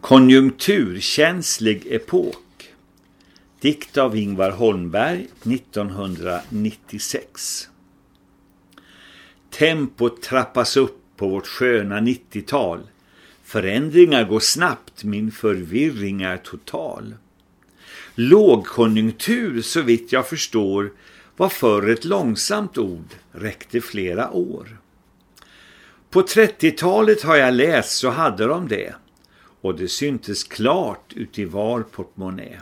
Konjunkturkänslig epok. Dikt av Ingvar Holmberg 1996. Tempot trappas upp på vårt sköna 90-tal. Förändringar går snabbt, min förvirring är total. Lågkonjunktur, så vitt jag förstår, var förr ett långsamt ord, räckte flera år. På 30-talet har jag läst så hade de det och det syntes klart ut i var portmonnä.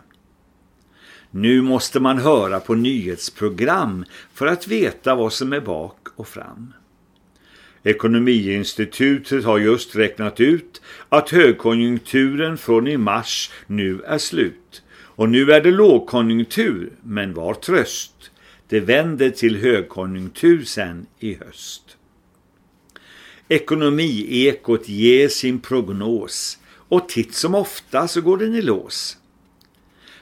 Nu måste man höra på nyhetsprogram för att veta vad som är bak och fram. Ekonomiinstitutet har just räknat ut att högkonjunkturen från i mars nu är slut. Och nu är det lågkonjunktur, men var tröst. Det vänder till högkonjunktur sen i höst. Ekonomiekot ger sin prognos och titt som ofta så går den i lås.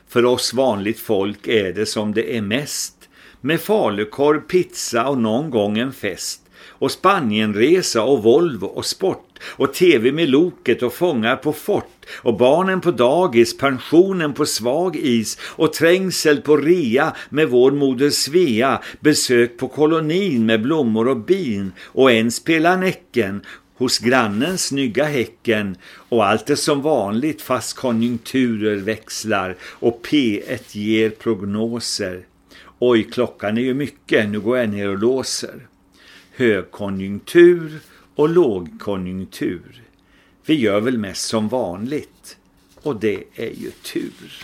För oss vanligt folk är det som det är mest, med falukorv, pizza och någon gång en fest. Och Spanienresa och Volvo och sport. Och tv med loket och fångar på fort. Och barnen på dagis, pensionen på svag is. Och trängsel på rea med vår moder Svea, besök på kolonin med blommor och bin. Och en spelar näcken hos grannen snygga häcken och allt är som vanligt fast konjunkturer växlar och P1 ger prognoser. Oj, klockan är ju mycket, nu går jag ner och låser. Högkonjunktur och lågkonjunktur. Vi gör väl mest som vanligt och det är ju tur.